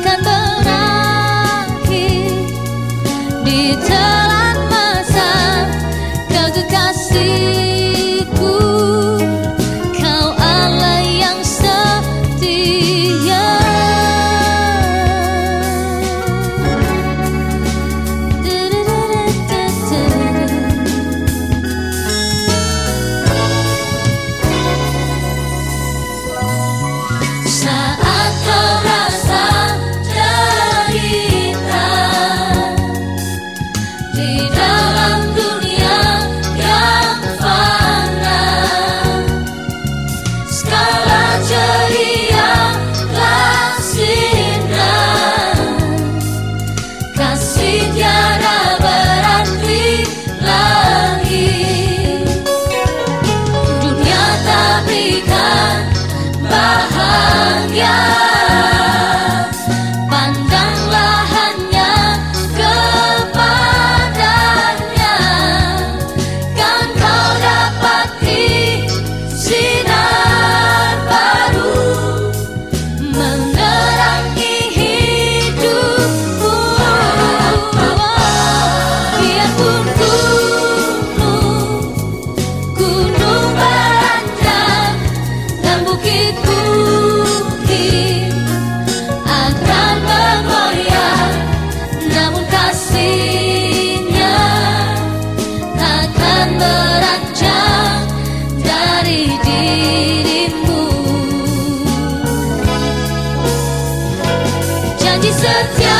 akan berakhir di dalam He's a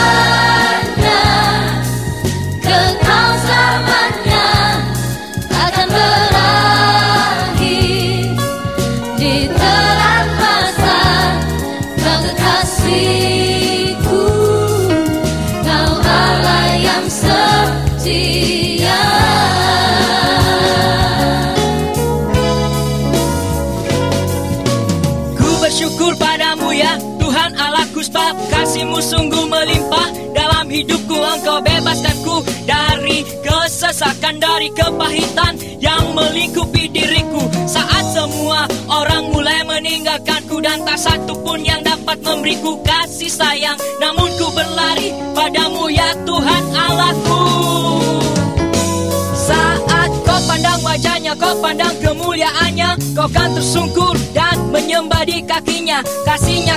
hidupku engkau bebaskanku Dari kesesakan, dari kepahitan Yang melingkupi diriku. Saat semua orang mulai meninggalkanku Dan tak satu pun yang dapat memberiku kasih sayang. Namun ku berlari padamu ya Tuhan Allahku. Saat kau pandang wajahnya, kau pandang kemuliaannya Kau kan tersungkur dan menyembah di kakinya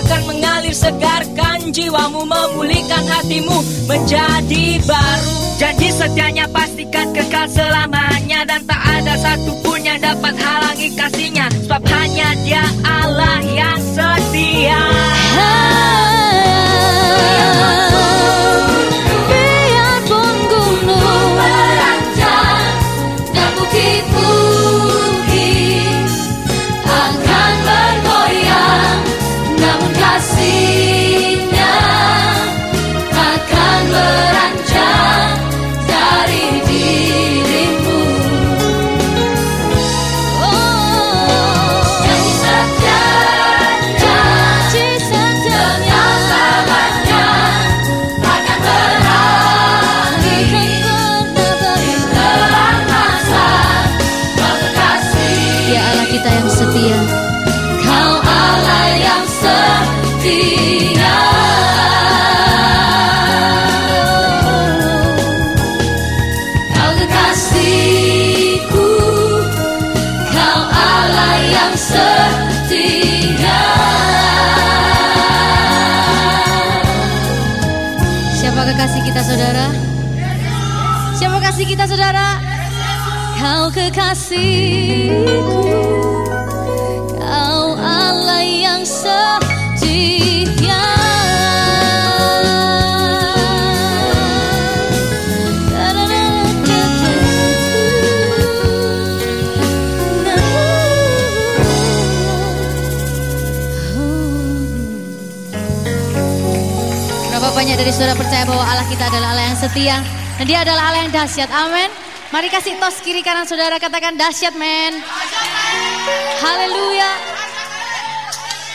akan mengalir segarkan jiwamu Memulihkan hatimu menjadi baru. Janji setianya pastikan kekal selamanya Dan tak ada satupun yang dapat halangi kasihnya kekasih kita saudara? Siapa kasih kita saudara? Kau kekasihku Kau Allah yang setia banyak dari saudara percaya bahwa Allah kita adalah Allah yang setia dan dia adalah Allah yang dahsyat. Amin. Mari kasih tos kiri kanan saudara katakan dahsyat men. Haleluya.